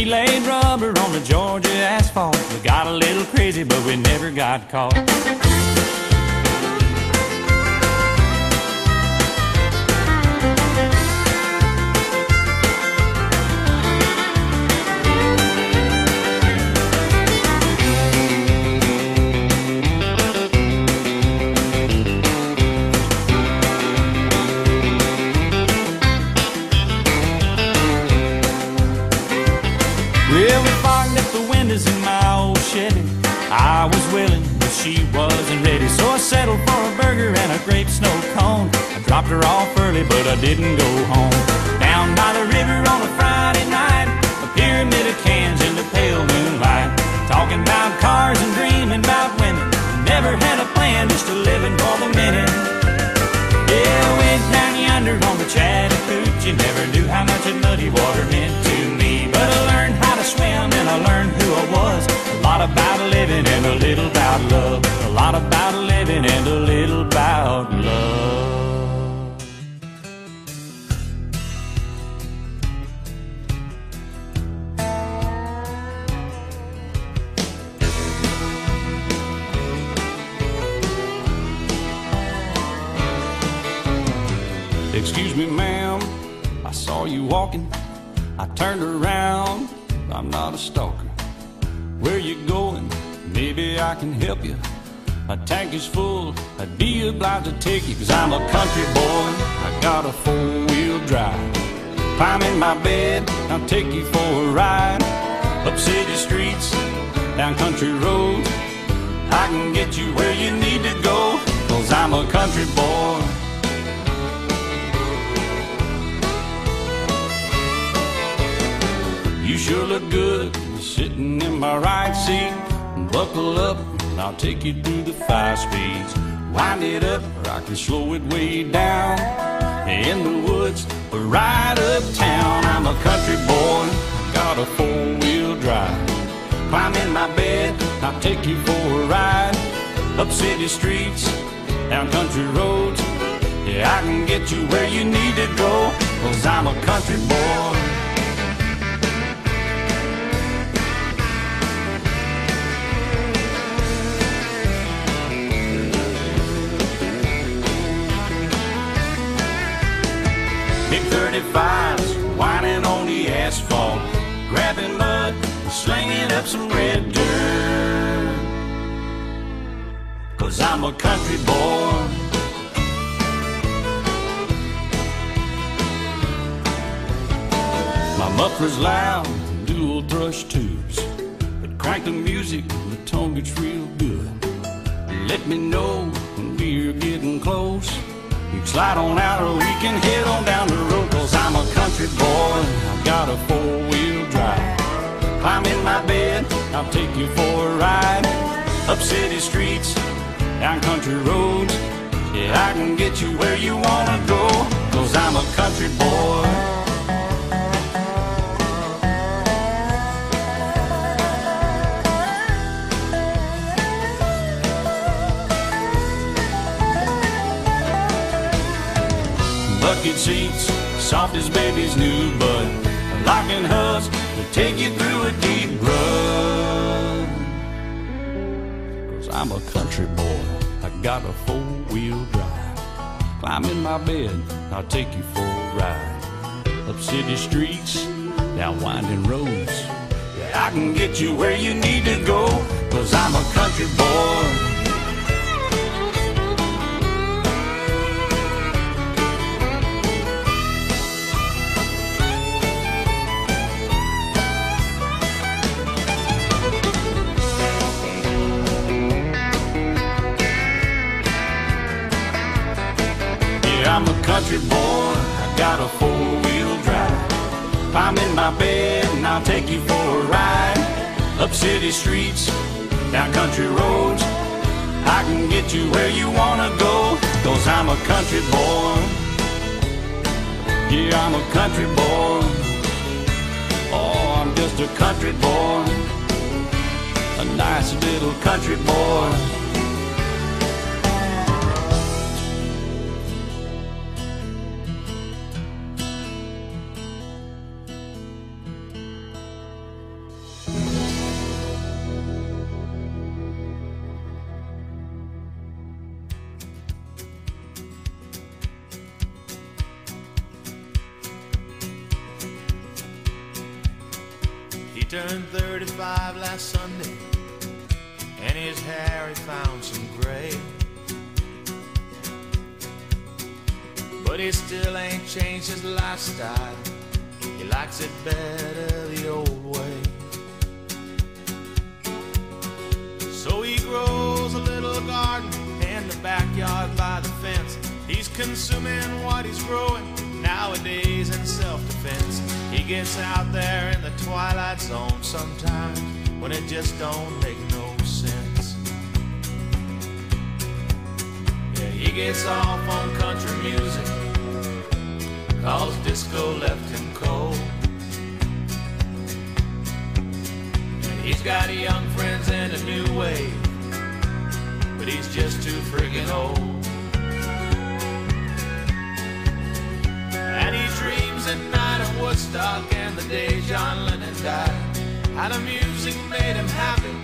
We laid rubber on the Georgia asphalt. We got a little crazy, but we never got caught. Her off early, but I didn't go home. Down by the river on a Friday night, a pyramid of cans in the pale moonlight. Talking about cars and dreaming about women. Never had a plan, just a living for the minute. Yeah, went down yonder on the Chattahoochee. Never knew how much that muddy water meant to me. But I learned how to swim and I learned who I was. A lot about living and a little about love. A lot about living and a little about love. You walking. I turned around, I'm not a stalker. Where you going? Maybe I can help you. My tank is full, I'd be obliged to take you, cause I'm a country boy. I got a four wheel drive. Climb in my bed, I'll take you for a ride. Up city streets, down country roads. I can get you where you need to go, cause I'm a country boy. You sure look good sitting in my right seat. Buckle up, and I'll take you through the five speeds. Wind it up, or I can slow it way down. In the woods, or right uptown. I'm a country boy, got a four wheel drive. Climb in my bed, I'll take you for a ride. Up city streets, down country roads. Yeah, I can get you where you need to go, cause I'm a country boy. Up some red dirt. Cause I'm a country boy. My muffler's loud, dual thrush tubes. But crank the music, the tone gets real good. Let me know when we're getting close. You slide on out or we can head on down the road. Cause I'm a country boy, I've got a four-wheel drive. Climb in my bed, I'll take you for a ride. Up city streets, down country roads. Yeah, I can get you where you wanna go. Cause I'm a country boy. bucket seats, soft as baby's new bud. Locking hubs to take you through a deep rut. Cause I'm a country boy, I got a four-wheel drive. Climb in my bed, I'll take you for a ride. Up city streets, down winding roads. Yeah, I can get you where you need to go. Cause I'm a country boy. Country boy, I got a four-wheel drive. I'm in my bed and I'll take you for a ride. Up city streets, down country roads. I can get you where you wanna go, cause I'm a country boy. Yeah, I'm a country boy. Oh, I'm just a country boy. A nice little country boy. 35 last Sunday, and his hair he found some gray. But he still ain't changed his lifestyle. He likes it better the old way. So he grows a little garden in the backyard by the fence. He's consuming what he's growing nowadays in self-defense. He gets out there in the twilight zone sometimes when it just don't make no sense. Yeah, he gets off on country music cause disco left him cold. And he's got a young friends and a new wave, but he's just too friggin' old. And the day John Lennon died. How the music made him happy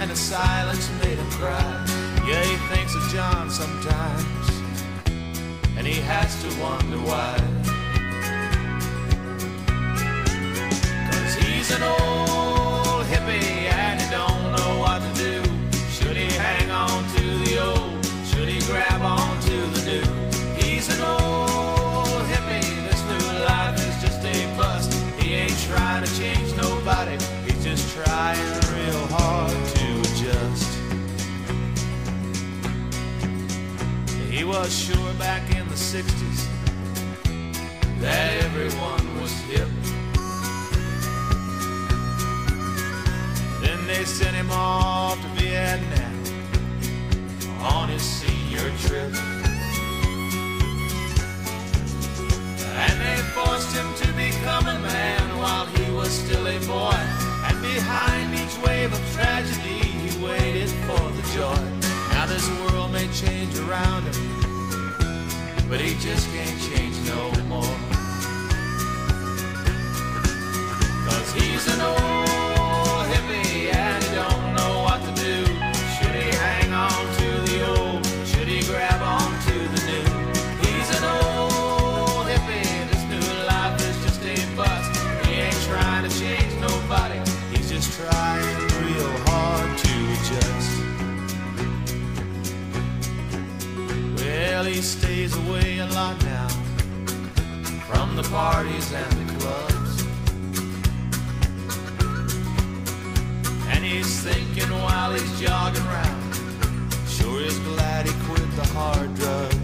and the silence made him cry. Yeah, he thinks of John sometimes, and he has to wonder why. Cause he's an old sure back in the 60s that everyone was hip. Then they sent him off to Vietnam on his senior trip. And they forced him to become a man while he was still a boy. And behind each wave of tragedy, he waited for the joy. Now this world may change around him, but he just can't change no more. Cause he's an old the parties and the clubs. And he's thinking while he's jogging around. Sure is glad he quit the hard drugs.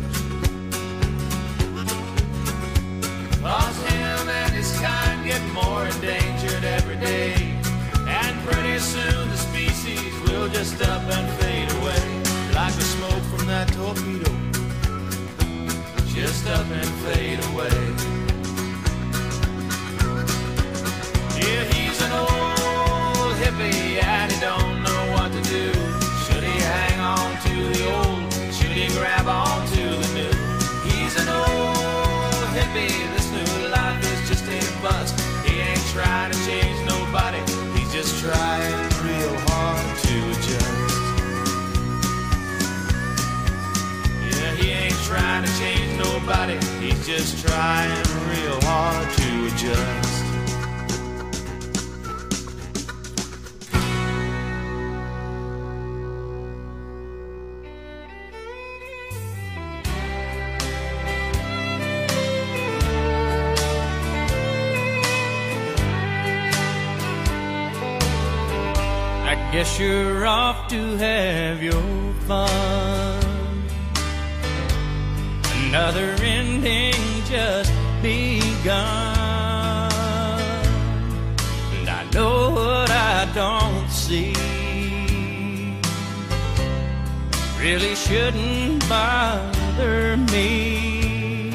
Cause him and his kind get more endangered every day. And pretty soon the species will just up and fade away. Like the smoke from that torpedo. Just up and fade away. He don't know what to do. Should he hang on to the old? Should he grab on to the new? He's an old hippie. This new life is just a bust. He ain't trying to change nobody. He's just trying real hard to adjust. Yeah, he ain't trying to change nobody. He's just trying real hard to adjust. You're off to have your fun. Another ending just begun. And I know what I don't see. Really shouldn't bother me.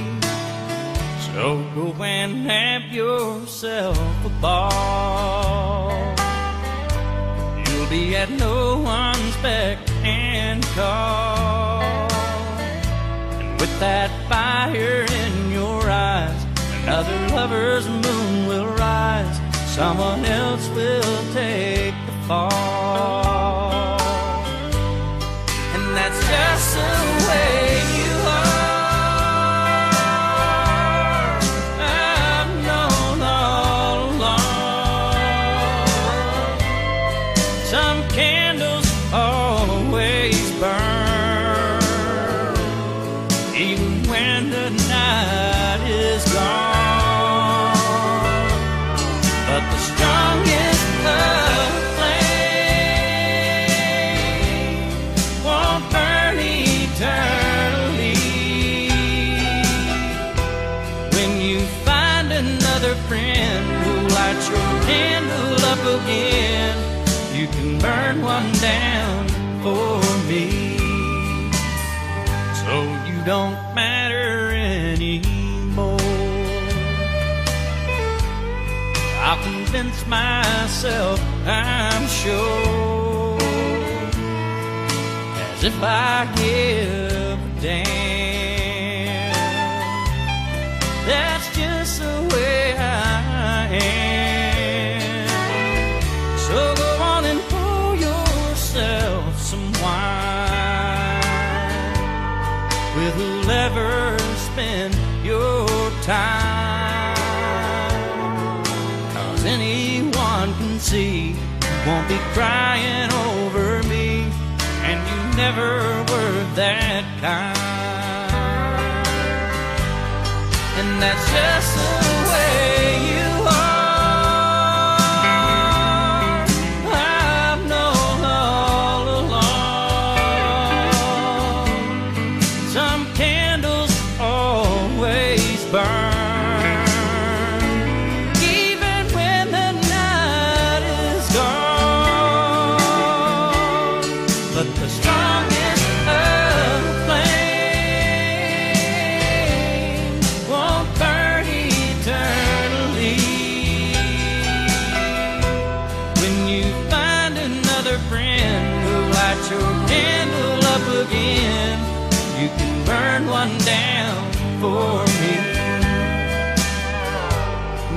So go and have yourself a ball. Be at no one's beck and call. And with that fire in your eyes, another lover's moon will rise. Someone else will take the fall. And that's just the way for me. So you don't matter anymore. I'll convince myself I'm sure as if I give a damn. That's just the way I am. Whoever spend your time. Cause anyone can see you won't be crying over me, and you never were that kind. And that's just the way burn one down for me.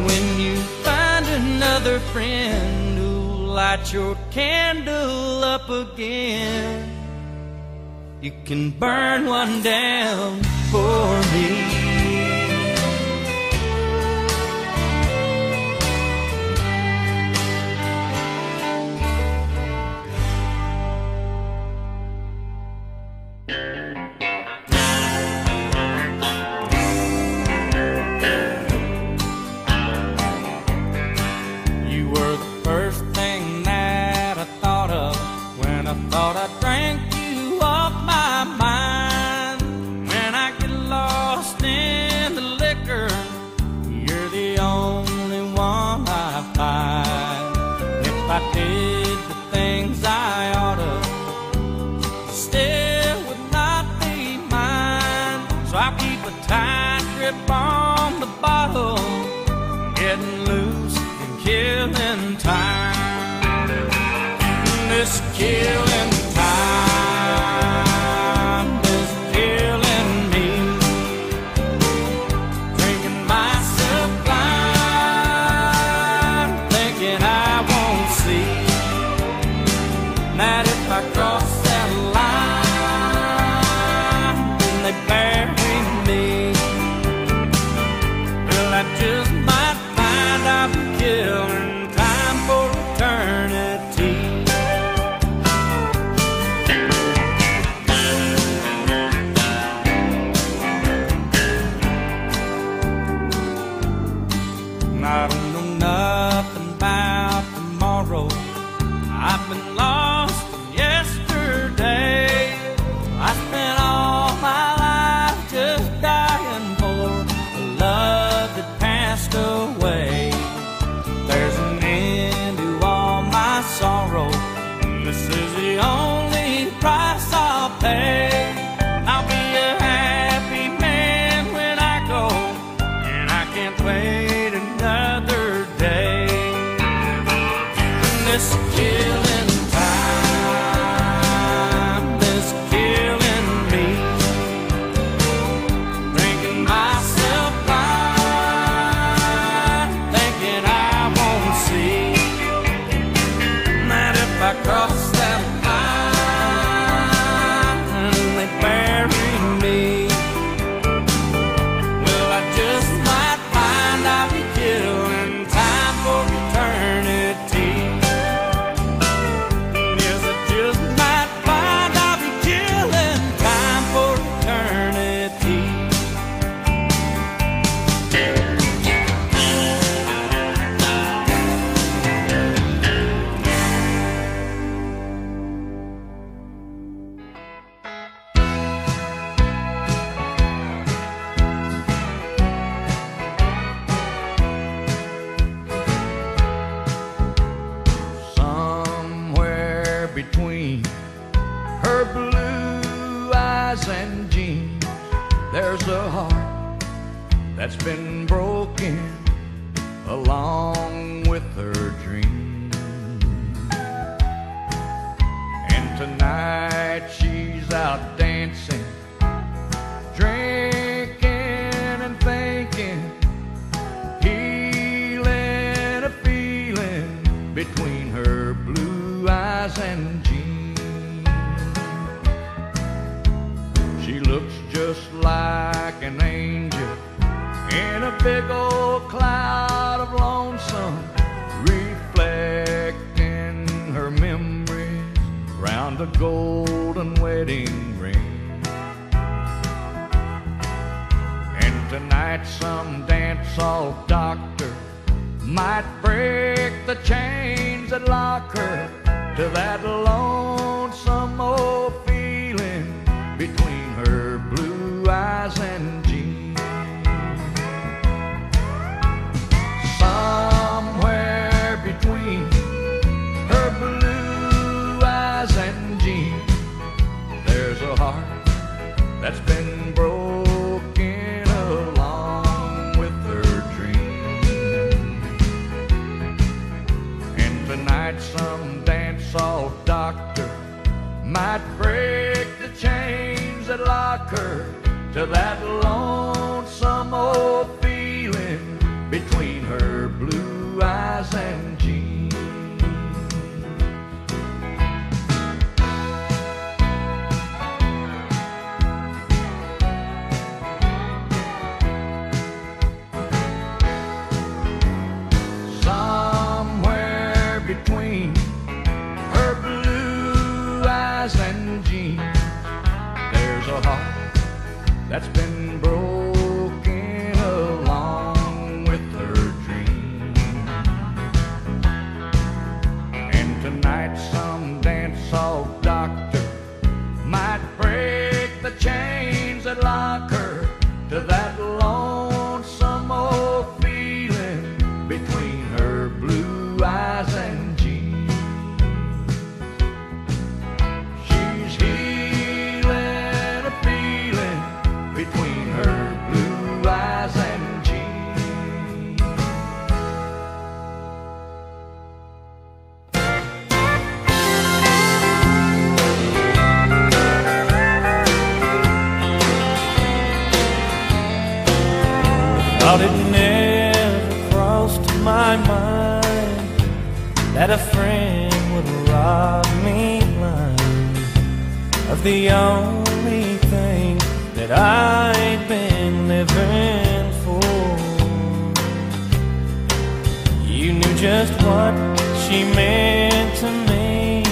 When you find another friend who'll light your candle up again, you can burn one down for me. things that lock her to that lonesome old feeling between her blue the only thing that I've been living for. You knew just what she meant to me,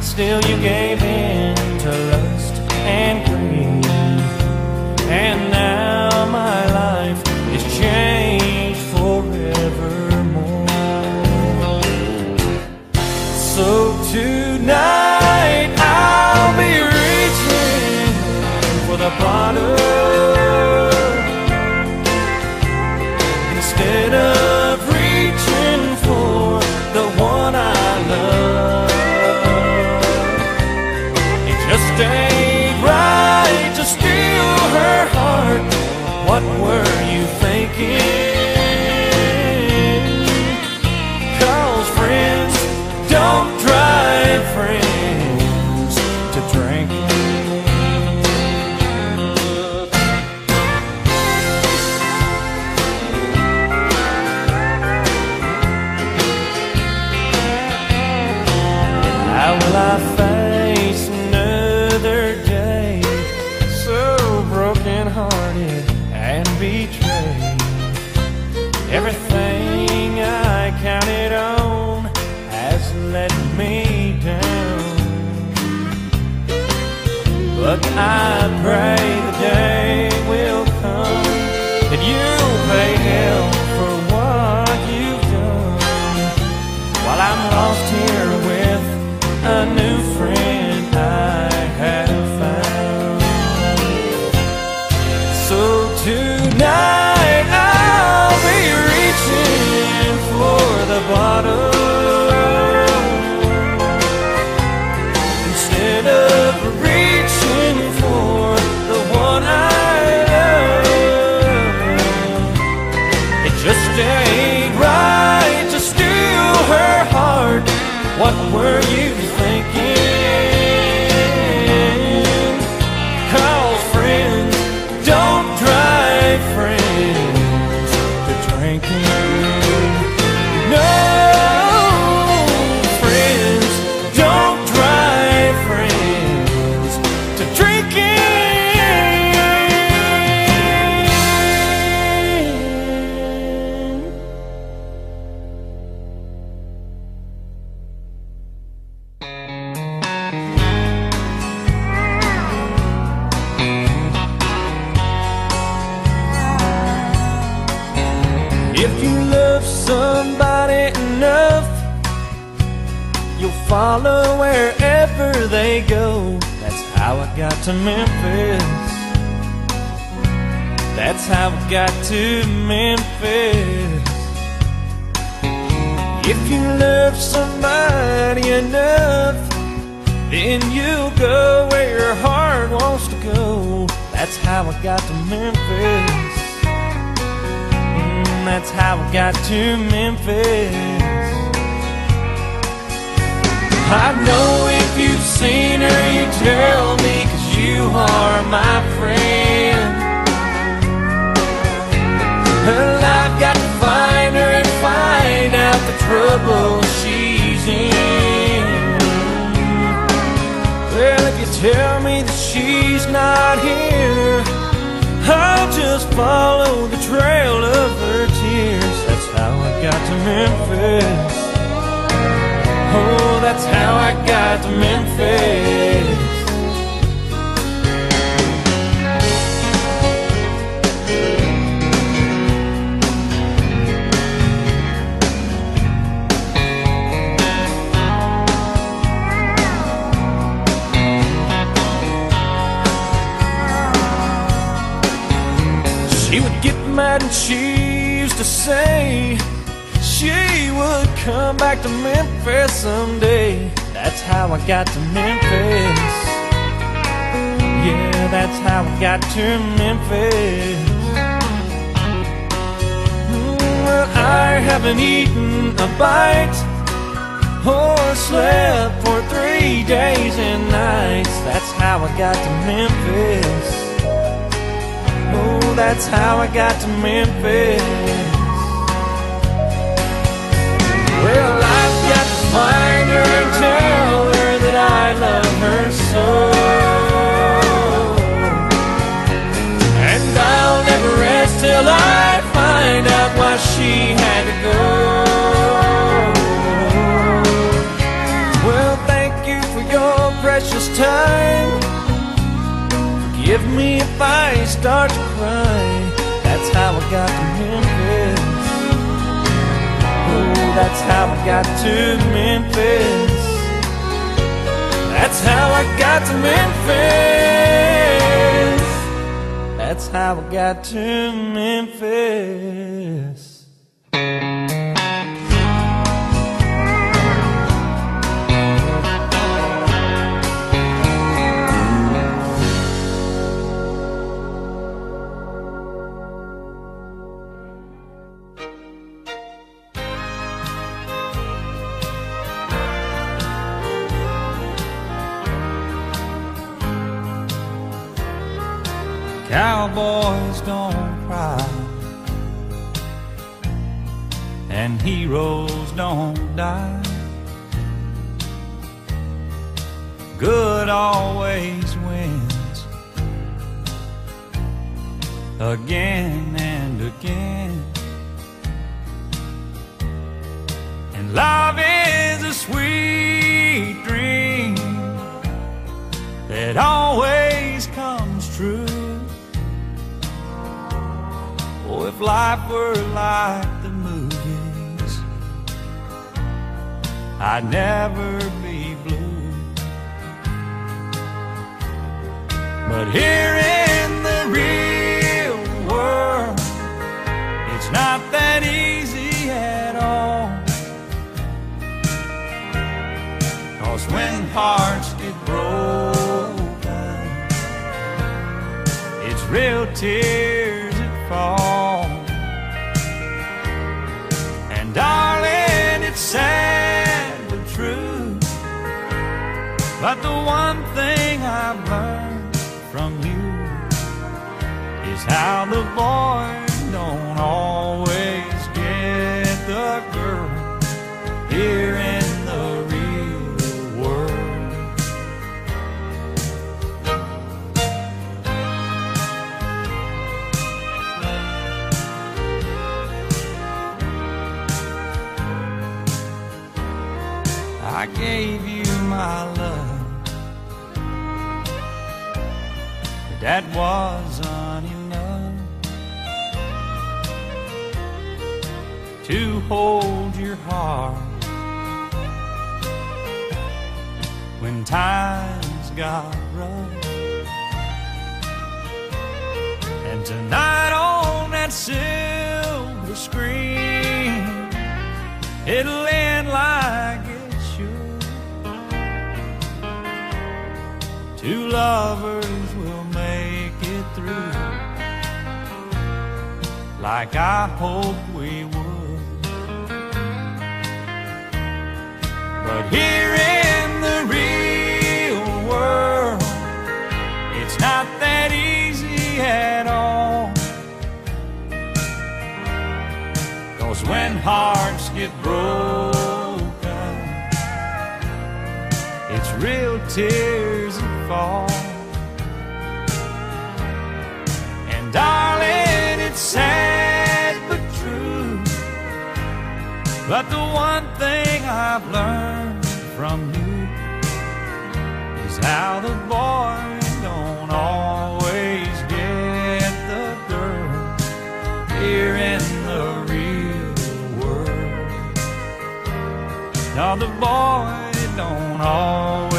still you gave. tell me that she's not here. I'll just follow the trail of her tears. That's how I got to Memphis. Oh, that's how I got to Memphis. say she would come back to Memphis someday. That's how I got to Memphis. Yeah, that's how I got to Memphis. Mm, well, I haven't eaten a bite or slept for three days and nights. That's how I got to Memphis. Oh, that's how I got to Memphis. Well, I've got to find her and tell her that I love her so. And I'll never rest till I find out why she had to go. Well, thank you for your precious time. Forgive me if I start to cry. That's how I got to him. That's how I got to Memphis. That's how I got to Memphis. That's how I got to Memphis. Cowboys don't cry, and heroes don't die. Good always wins again and again. And love is a sweet dream that always comes true. If life were like the movies, I'd never be blue. But here in the real world, it's not that easy at all. Cause when hearts get broken, it's real tears that fall. But the one thing I've learned from you is how the boy don't always get the girl here in the real world. I gave that wasn't enough to hold your heart when times got rough. And tonight on that silver screen, it'll end like it should. Two lovers like I hoped we would. But here in the real world, it's not that easy at all. Cause when hearts get broken, it's real tears that fall. And darling, But the one thing I've learned from you is how the boy don't always get the girl here in the real world. Now the boy don't always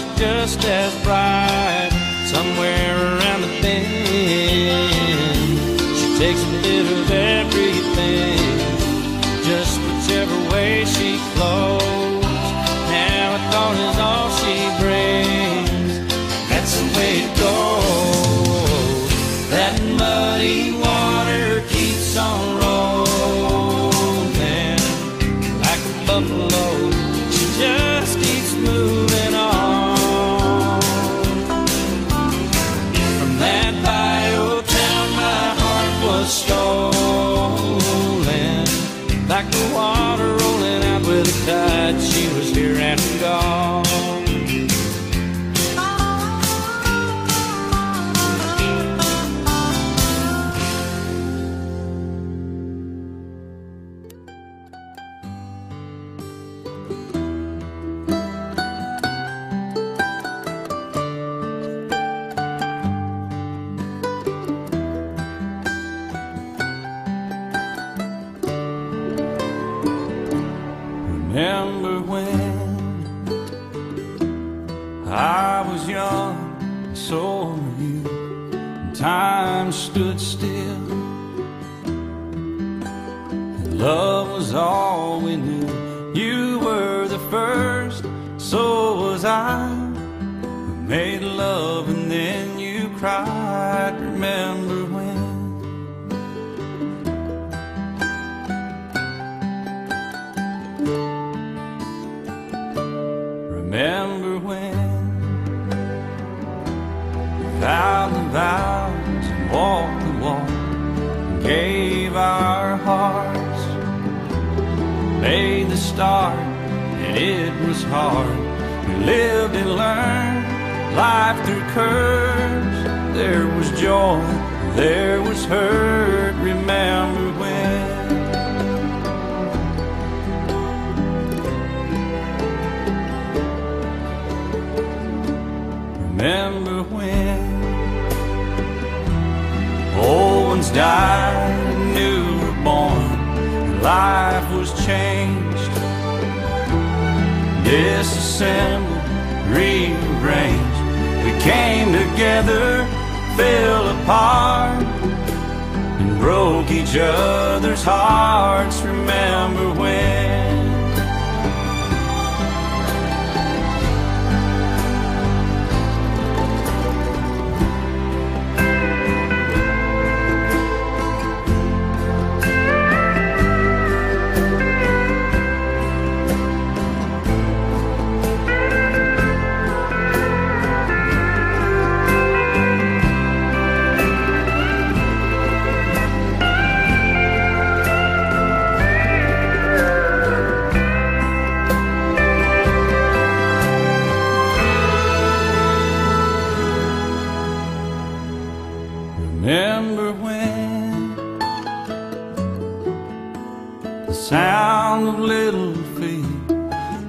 are just as bright somewhere around the bend. She takes a bit of everything, curves. There was joy, there was hurt. Remember when? Remember when old ones died new were born, life was changed, disassembled, rearranged. We came together, fell apart, and broke each other's hearts. Remember when?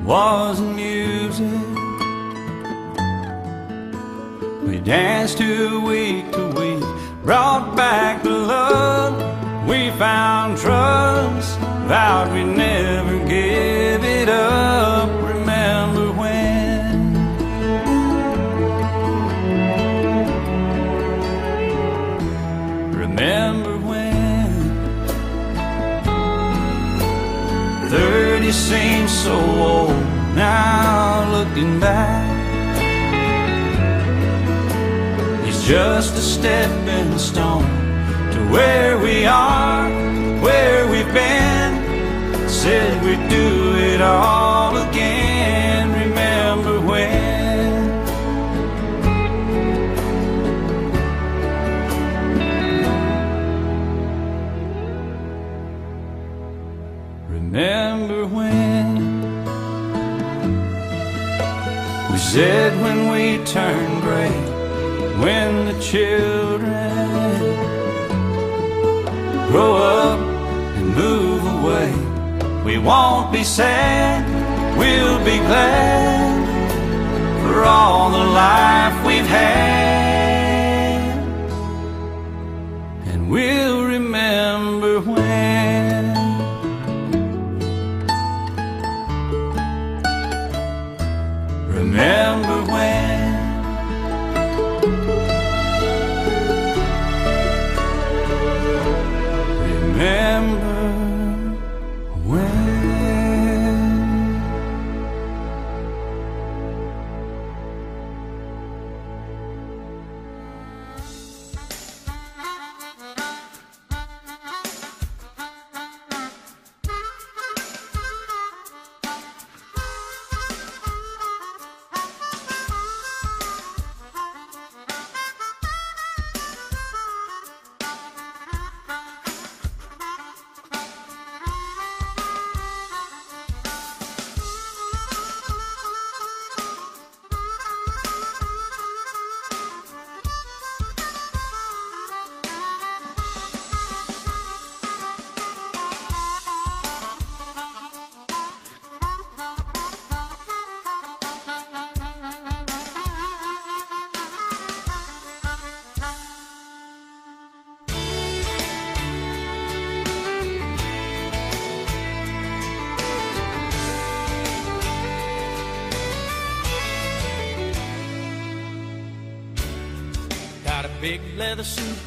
Was music? We danced to week to week, brought back the love. We found trust, vowed we'd never give it up. Seems so old now looking back. It's just a stepping stone to where we are, where we've been. Said we'd do it all again said when we turn gray when the children grow up and move away. We won't be sad, we'll be glad for all the life we've had. Remember when. Big leather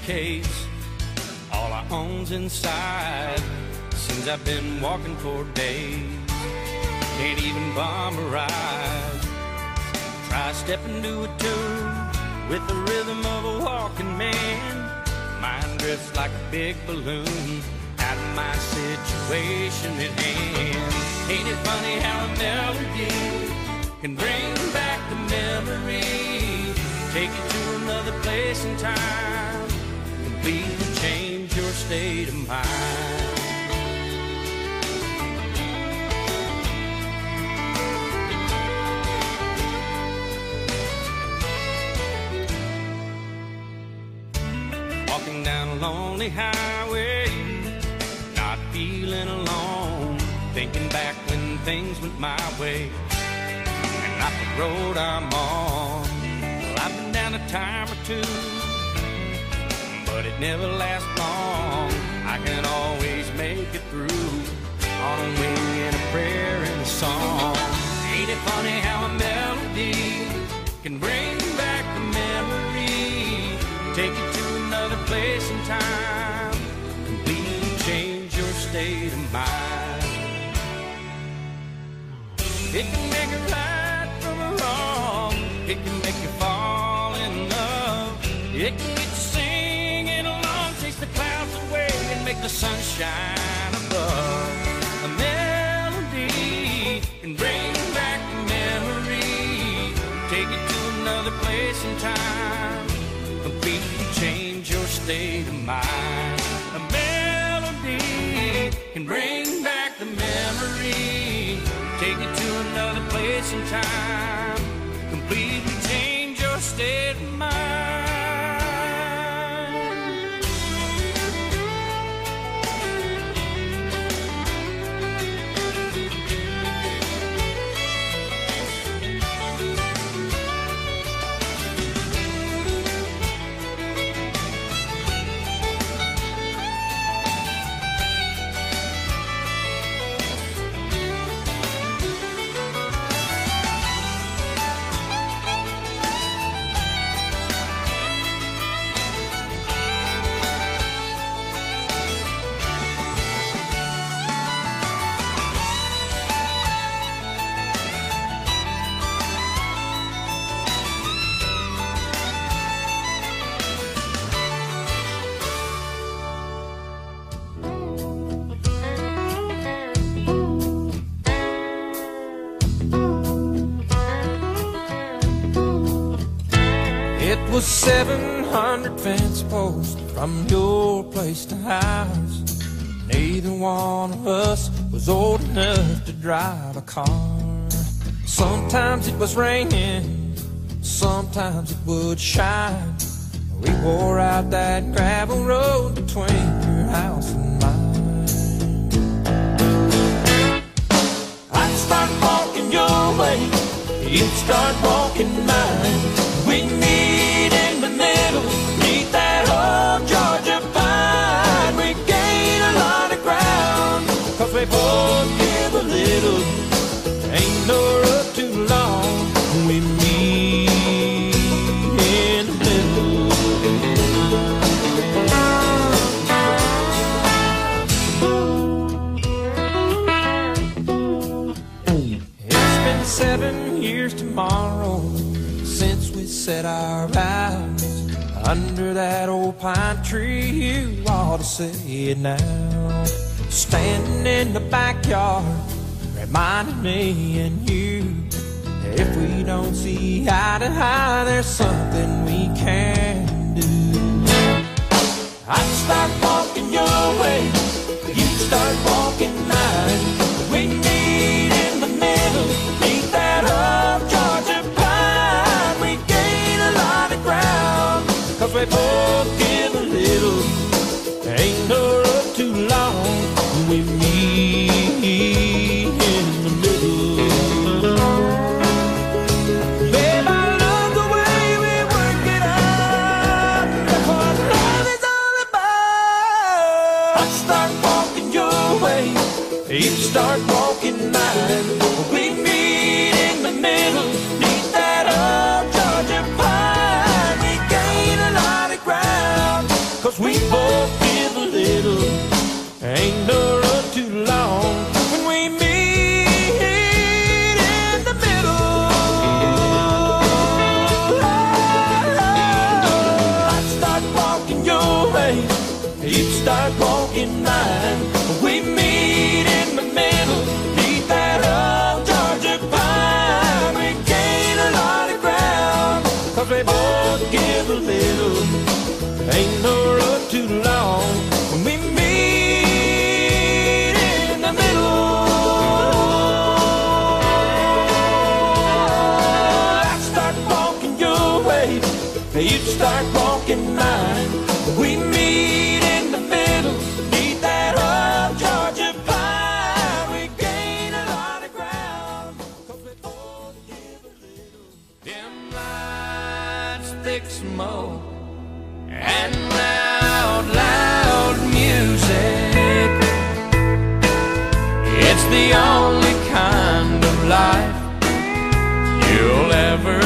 Ain't it funny how a melody can bring back the memory, take you to another place and time, completely change your state of mind. It can make a right from a wrong. It can make you fall in love. It can get you singing along, chase the clouds away and make the sun shine above. A melody can bring another place and time, completely change your state of mind. A melody can bring back the memory, take you to another place and time, completely change your state of mind. from your place to ours. Neither one of us was old enough to drive a car. Sometimes it was raining, sometimes it would shine. We wore out that gravel road between your house and mine. I'd start walking your way, you'd start walking mine. We need see it now. Standing in the backyard, reminding me and you. If we don't see eye to eye, there's something we can do. I start walking your way, you start walking. Dark, walking mind. We meet in the middle, need that old Georgia pine. We gain a lot of ground, cause we all give a little. Dim lights, thick smoke, and loud, loud music. It's the only kind of life you'll ever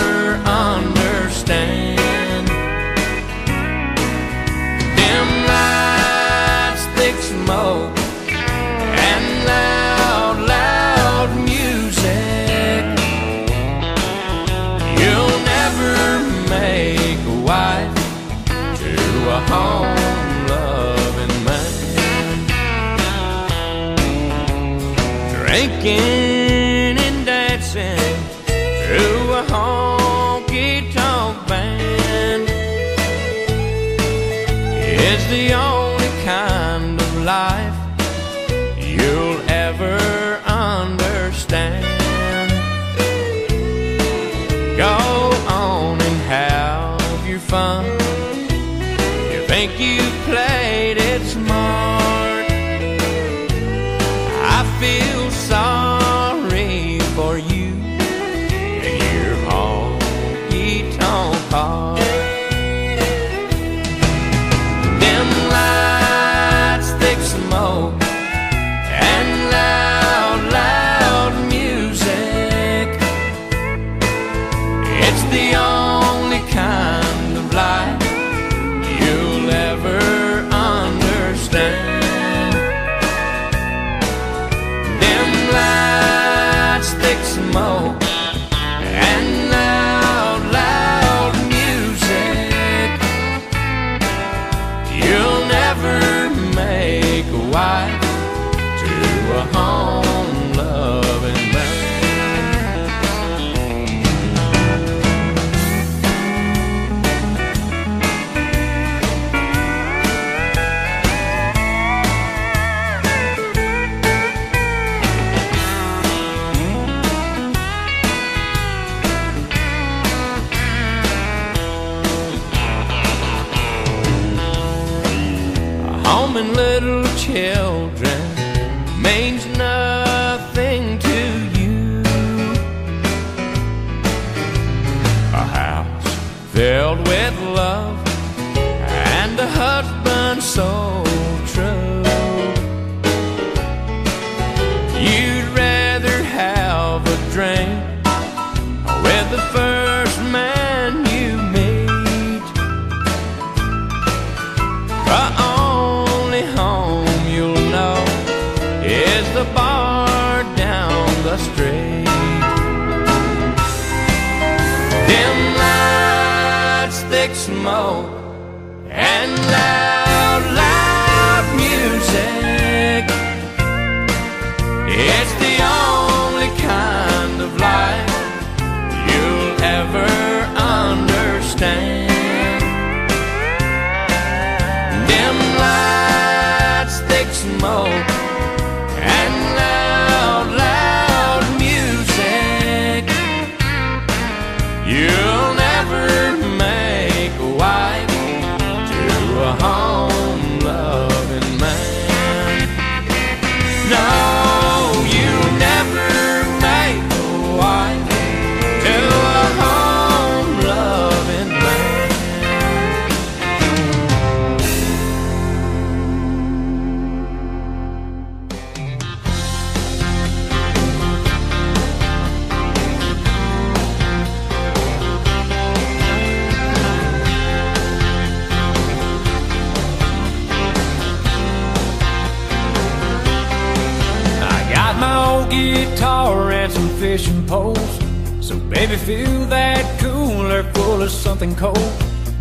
poles. So baby, fill that cooler full of something cold.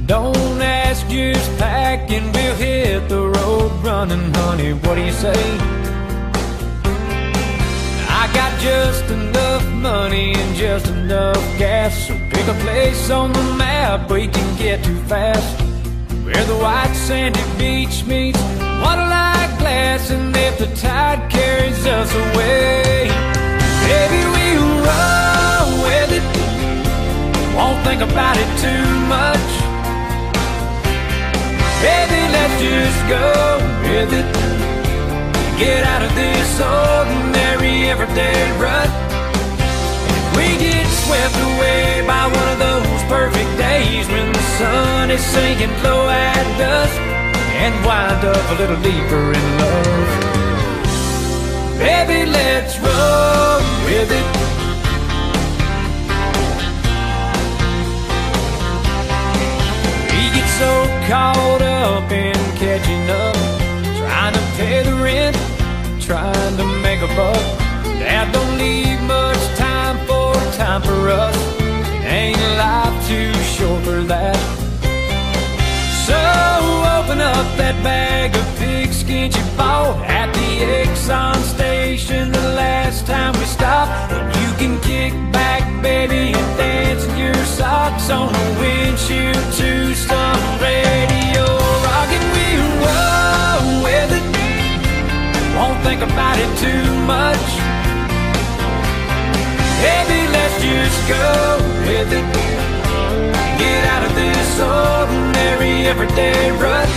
Don't ask, just pack and we'll hit the road running, honey. What do you say? I got just enough money and just enough gas. So pick a place on the map we can get to fast. Where the white sandy beach meets water like glass, and if the tide carries us away, baby, we'll roll with it. Won't think about it too much. Baby, let's just go with it. Get out of this ordinary everyday rut. If We get swept away by one of those perfect days when the sun is sinking low at dusk and wind up a little deeper in love. Baby, let's roll with it. Caught up in catching up, trying to pay the rent, trying to make a buck. That don't leave much time for time for us. Ain't life too short for that? So open up that bag of pigskin you bought at the Exxon station the last time we stopped. And you can kick back, baby, and dance in your socks on the windshield to some radio rock, and we roll with it. Won't think about it too much. Baby, let's just go with it. Get out of this ordinary everyday rut.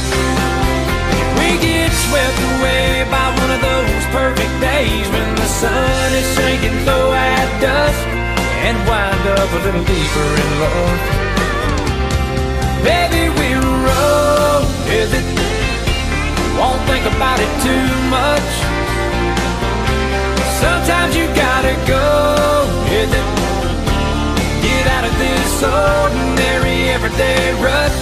We get swept away by one of those perfect days when the sun is sinking low at dusk and wind up a little deeper in love. Baby, we roll with it. Won't think about it too much. Sometimes you gotta go with it. Of this ordinary everyday rut.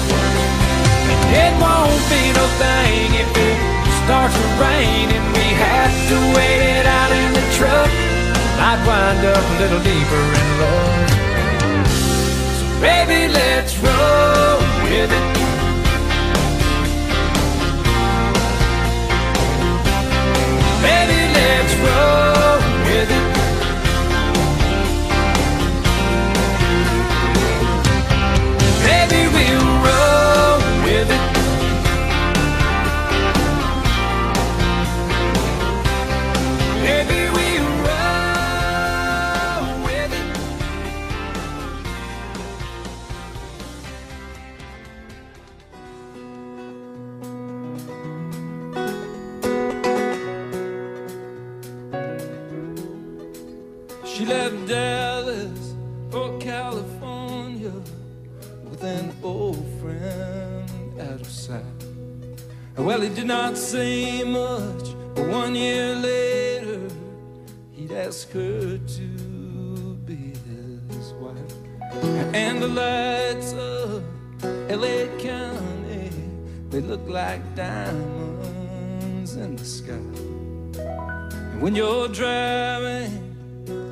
It won't be no thing if it starts to rain and we have to wait it out in the truck. Might wind up a little deeper in love. So baby, let's roll with it. Baby, let's roll with it. He did not say much, but one year later, he'd ask her to be his wife. And the lights of LA County, they look like diamonds in the sky. And when you're driving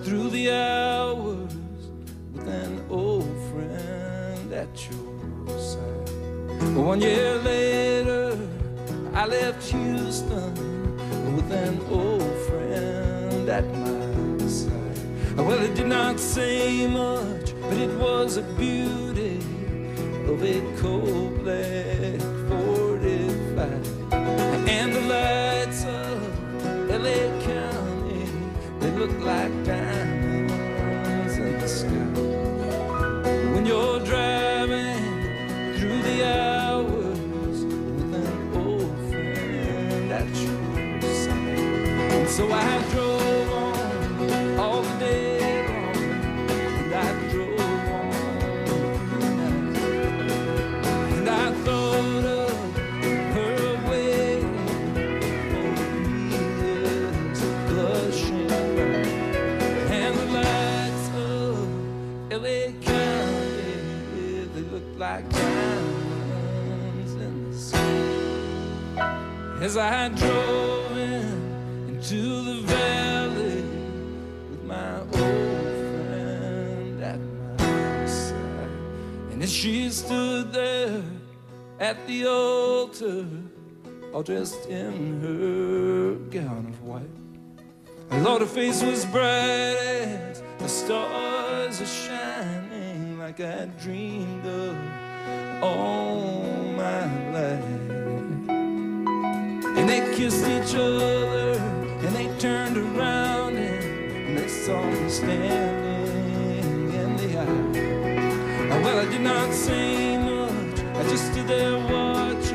through the hours with an old friend at your side. One year later, I left Houston with an old friend at my side. Well, it did not say much, but it was a beauty of a cold black 45. And the lights of LA County, they look like so I drove on all the day long, and I drove on. And I thought of her waiting for years, blushing bright. And the lights of LA County, they look like diamonds in the sky. As I drove she stood there at the altar, all dressed in her gown of white. Lord, her face was bright as the stars are shining like I dreamed of all my life. And they kissed each other and they turned around and, they saw me standing in the aisle. Well, I did not say much, I just stood there watching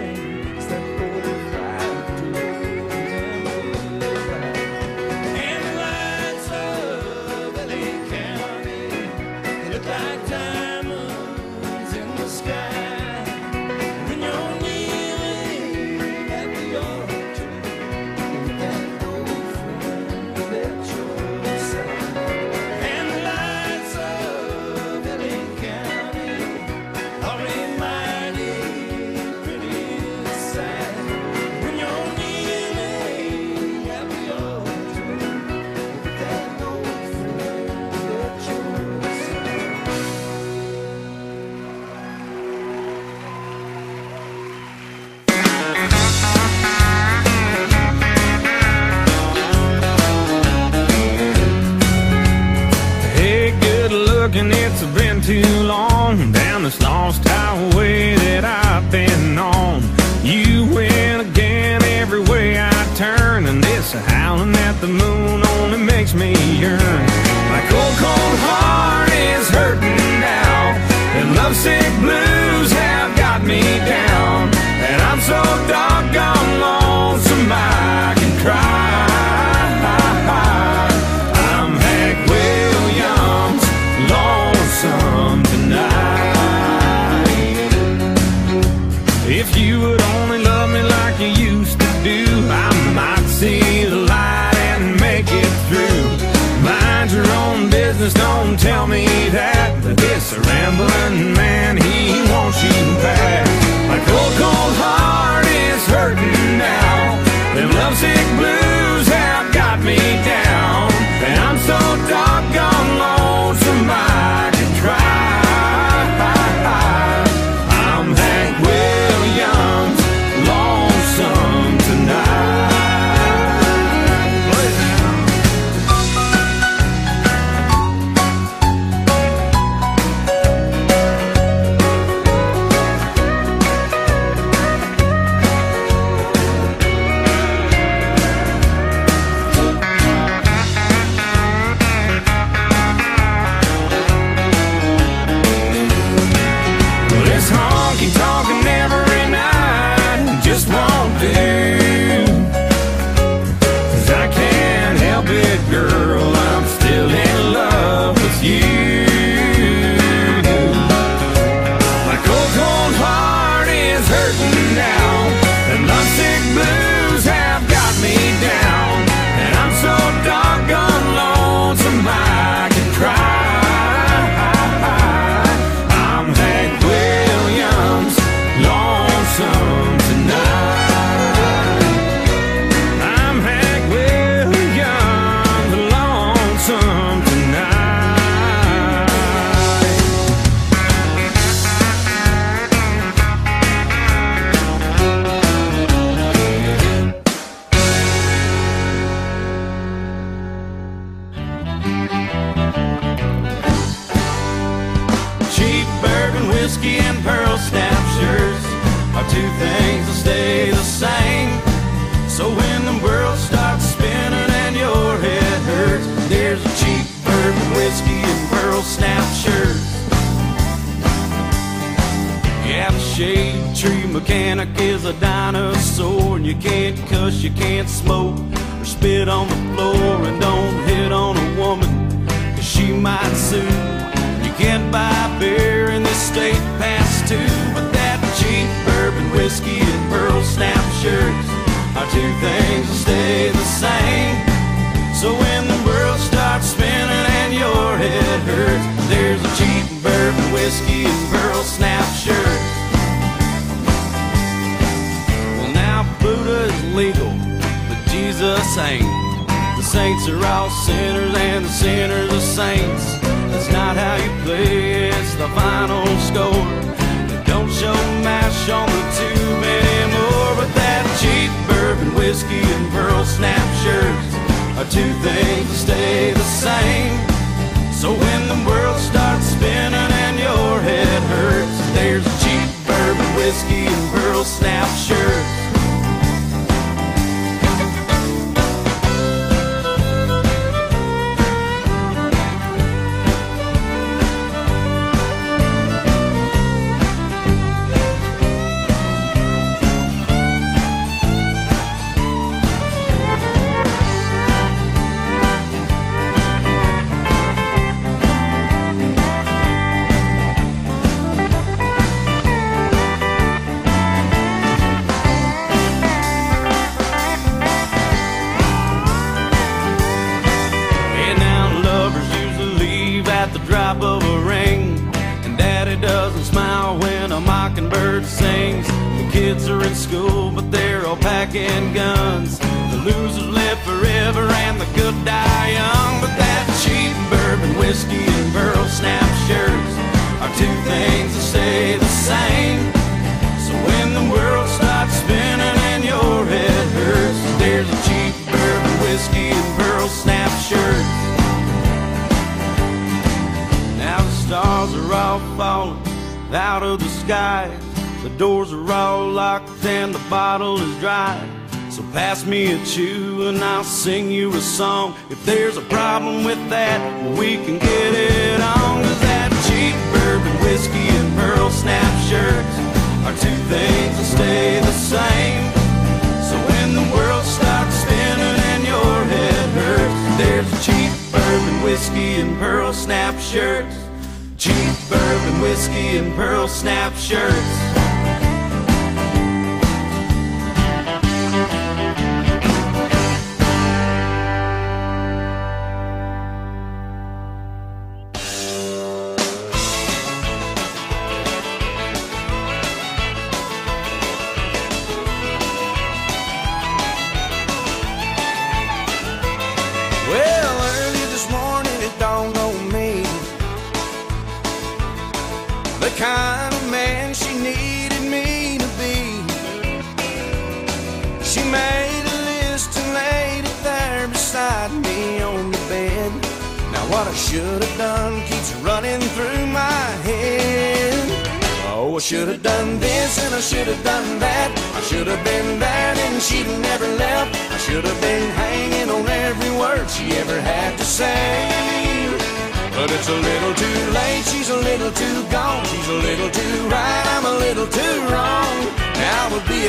packing guns. The losers live forever and the good die young. But that cheap bourbon whiskey and pearl snap shirts are two things that stay the same. So when the world starts spinning and your head hurts, there's a cheap bourbon whiskey and pearl snap shirt. Now the stars are all falling out of the sky. The doors are all locked and the bottle is dry. So pass me a chew and I'll sing you a song. If there's a problem with that, we can get it on. Cause that cheap bourbon whiskey and pearl snap shirts are two things that stay the same. So when the world starts spinning and your head hurts, there's cheap bourbon whiskey and pearl snap shirts. Cheap bourbon whiskey and pearl snap shirts.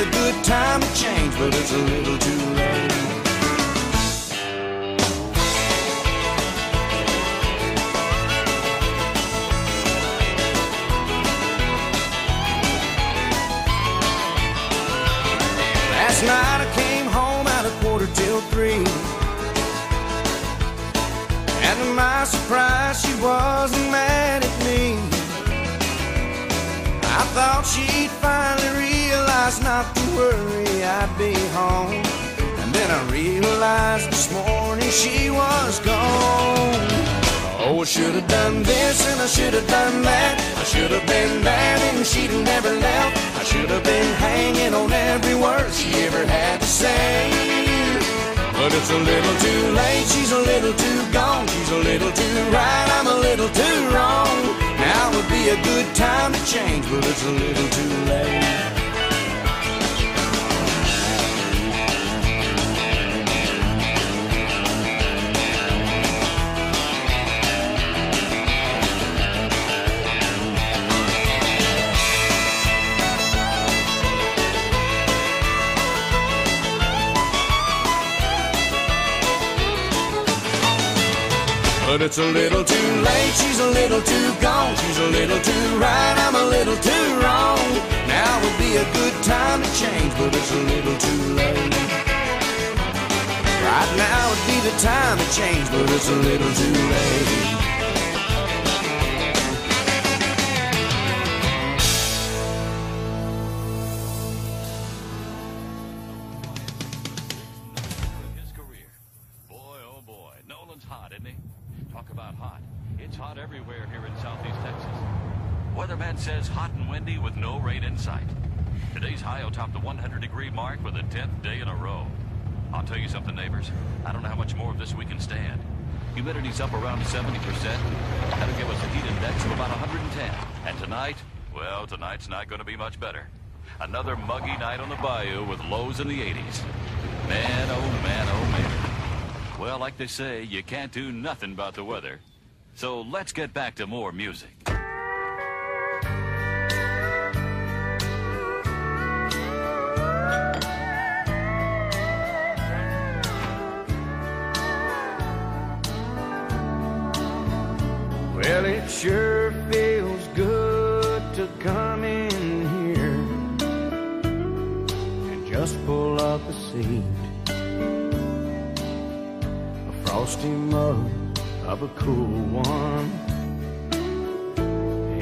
A good time to change, but it's a little too late. Last night I came home at a quarter till three. And to my surprise, she wasn't mad at me. I thought she'd finally realize not to worry, I'd be home. And then I realized this morning she was gone. Oh, I should have done this and I should have done that. I should have been there and she'd never left. I should have been hanging on every word she ever had to say. But it's a little too late, she's a little too gone. She's a little too right, I'm a little too wrong. Now would be a good time to change, but it's a little too late. But it's a little too late, she's a little too gone. She's a little too right, I'm a little too wrong. Now would be a good time to change, but it's a little too late. Right now would be the time to change, but it's a little too late. 100 for the 10th day in a row. I'll tell you something, neighbors. I don't know how much more of this we can stand. Humidity's up around 70%. That'll give us a heat index of about 110. And tonight, well, tonight's not going to be much better. Another muggy night on the bayou with lows in the 80s. Man, oh man, oh man. Well, like they say, you can't do nothing about the weather. So let's get back to more music. Well, it sure feels good to come in here and just pull up a seat. A frosty mug of a cool one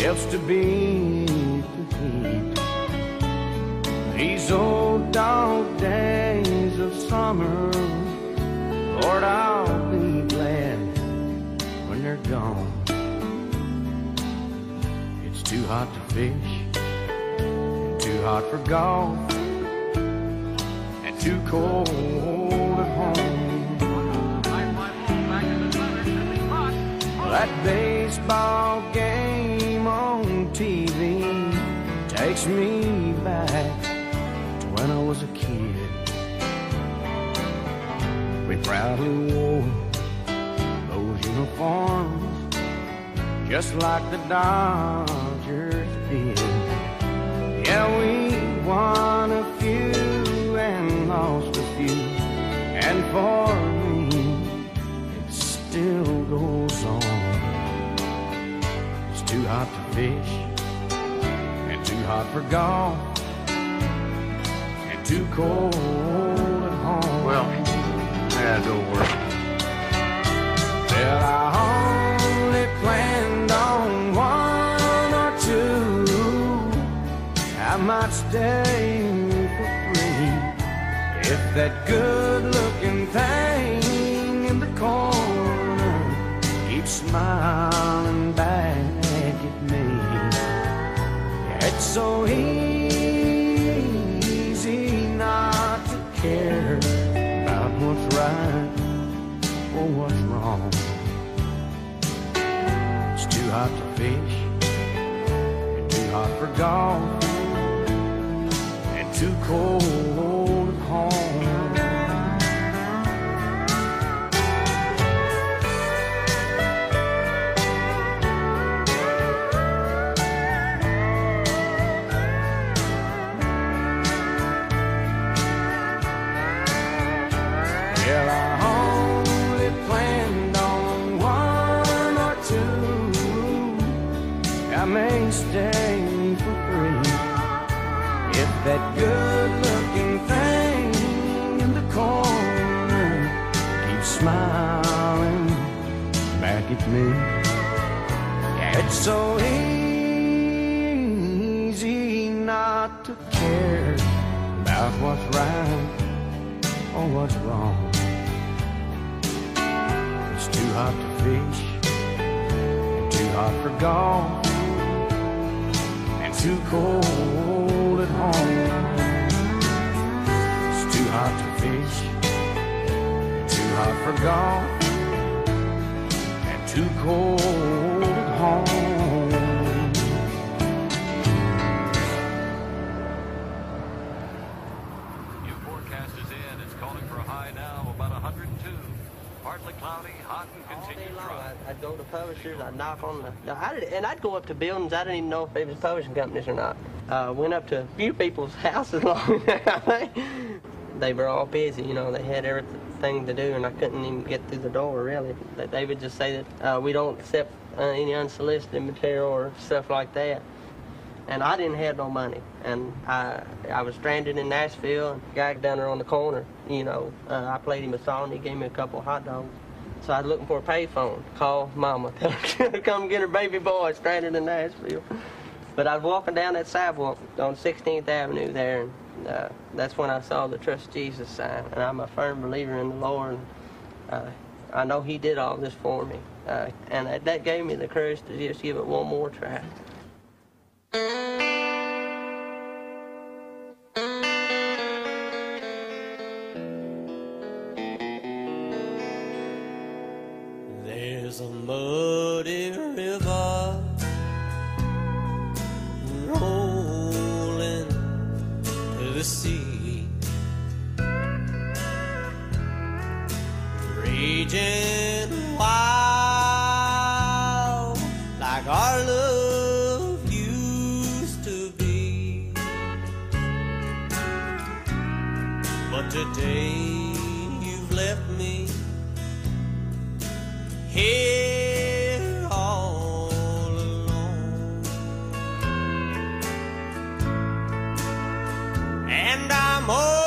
helps to beat the heat. These old dog days of summer, Lord, I'll be glad when they're gone. Too hot to fish, too hot for golf, and too cold at home. That baseball game on TV takes me back to when I was a kid. We proudly wore those uniforms just like the did. Yeah, we won a few and lost a few, and for me, it still goes on. It's too hot to fish, and too hot for golf, and too cold at home. Well, yeah, go work. Well, I Stay for free if that good-looking thing in the corner keeps smiling back at me. It's so easy not to care about what's right or what's wrong. It's too hot to fish, and too hot for golf, cold at home. Well, I me. Yeah, it's so easy not to care about what's right or what's wrong. It's too hot to fish, and too hot for golf, and too cold at home. It's too hot to fish, too hot for golf, too cold at home. Your forecast is in. It's calling for a high now, about 102. Partly cloudy, hot and continued dry. I'd, go to publishers, I'd knock on the... I did, and I'd go up to buildings. I didn't even know if it was publishing companies or not. Uh, went up to a few people's houses long they were all busy, you know, they had everything to do, and I couldn't even get through the door really. They- They would just say that uh, we don't accept uh, any unsolicited material or stuff like that and I didn't have no money, and I I was stranded in Nashville, and guy down there on the corner, you know, uh, I played him a song, and he gave me a couple hot dogs. So I was looking for a payphone, call mama, tell her to come get her baby boy stranded in Nashville. But I was walking down that sidewalk on 16th Avenue there, and uh, that's when I saw the Trust Jesus sign, and I'm a firm believer in the Lord. And, uh, I know He did all this for me, uh, and that, that gave me the courage to just give it one more try. And I'm all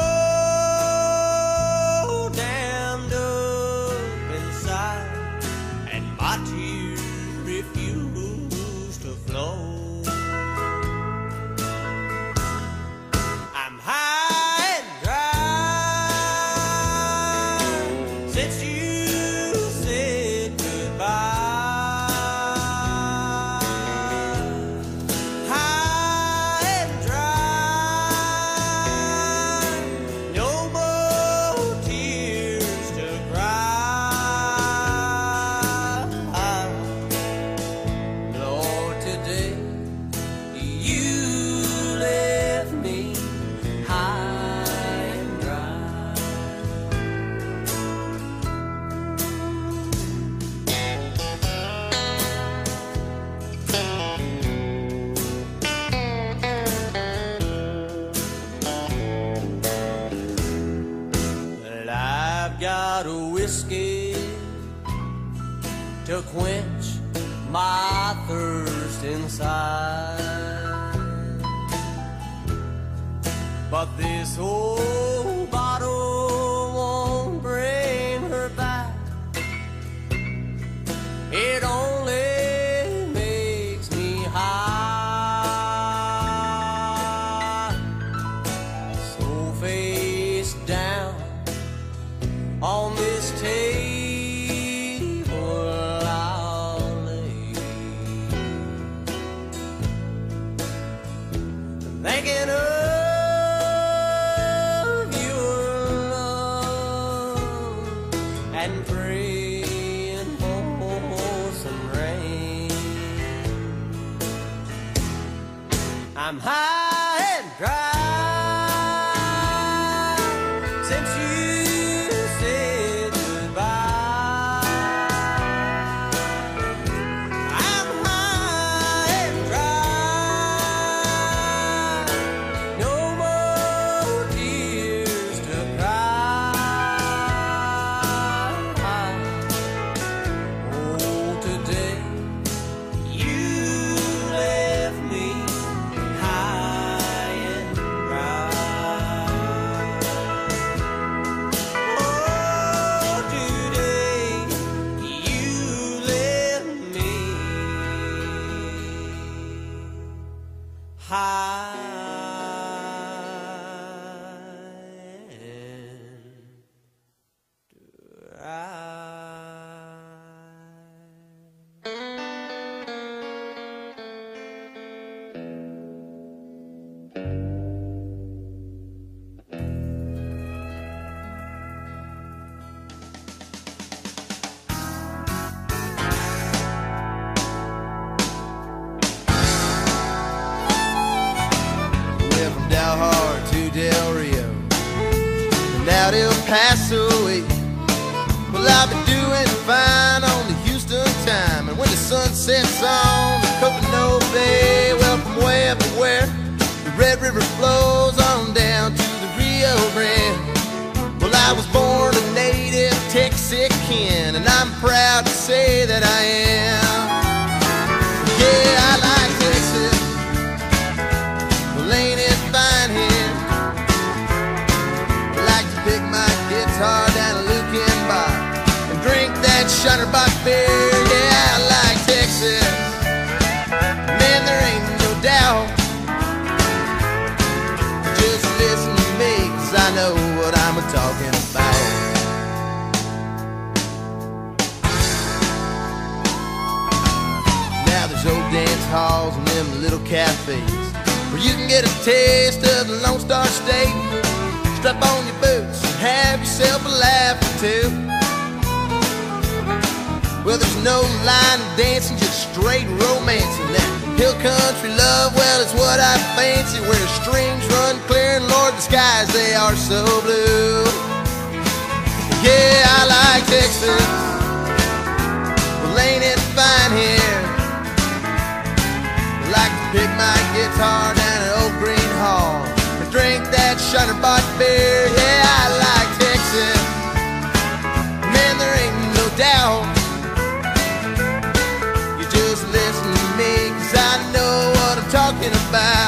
what I'm talking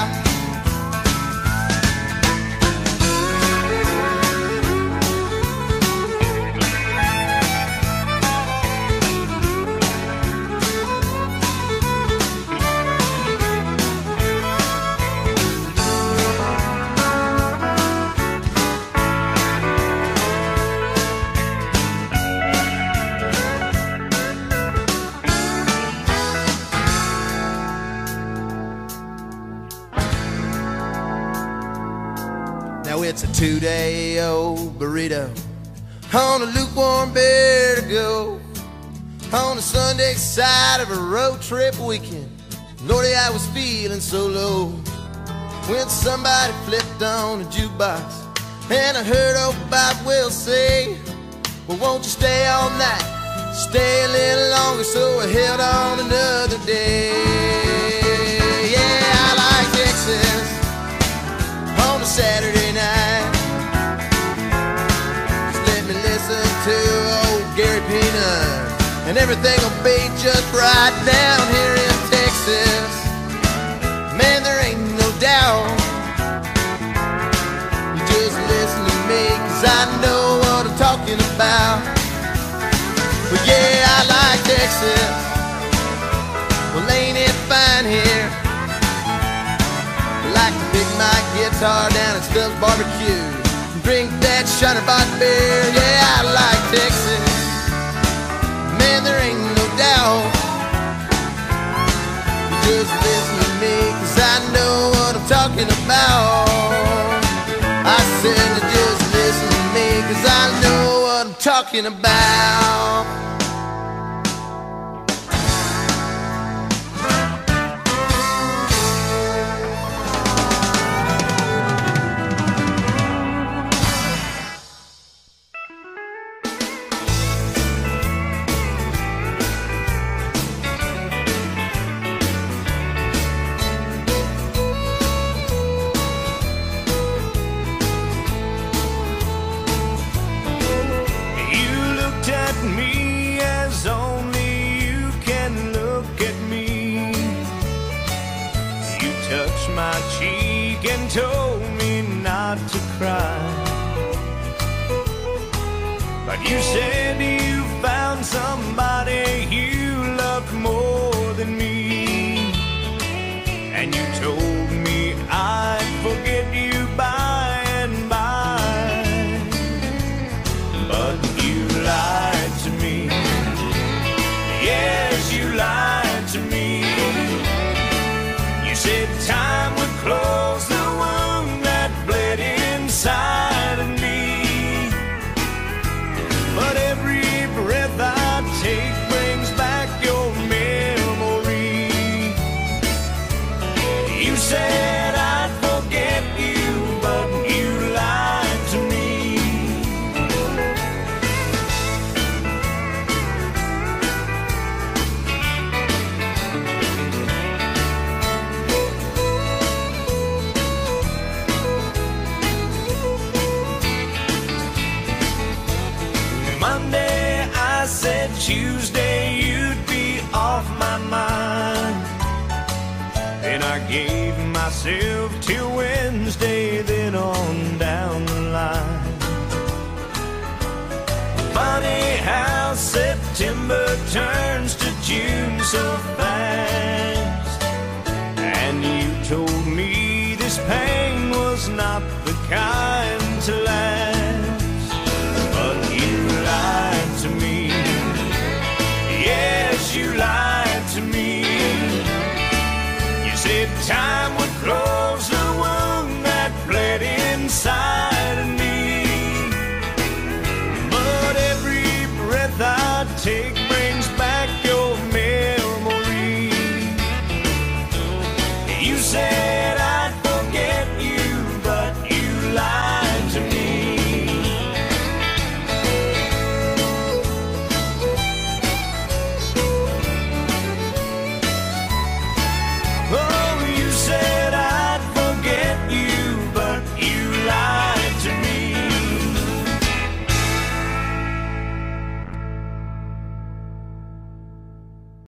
side of a road trip weekend. Lordy, I was feeling so low when somebody flipped on a jukebox and I heard old Bob Wills say, Well, won't you stay all night? Stay a little longer, so I held on another day. Yeah, I like Texas on a Saturday night. Just let me listen to old Gary P. Nunn, and everything will be just right down here in Texas. Man, there ain't no doubt. You just listen to me, cause I know what I'm talking about. But yeah, I like Texas. Well, ain't it fine here? like to pick my guitar down at Stubbs Barbecue drink that Shiner Bock beer. Yeah, I like Texas. There ain't no doubt. Just listen to me, cause I know what I'm talking about. I said just listen to me, cause I know what I'm talking about. My cheek and told me not to cry. But you said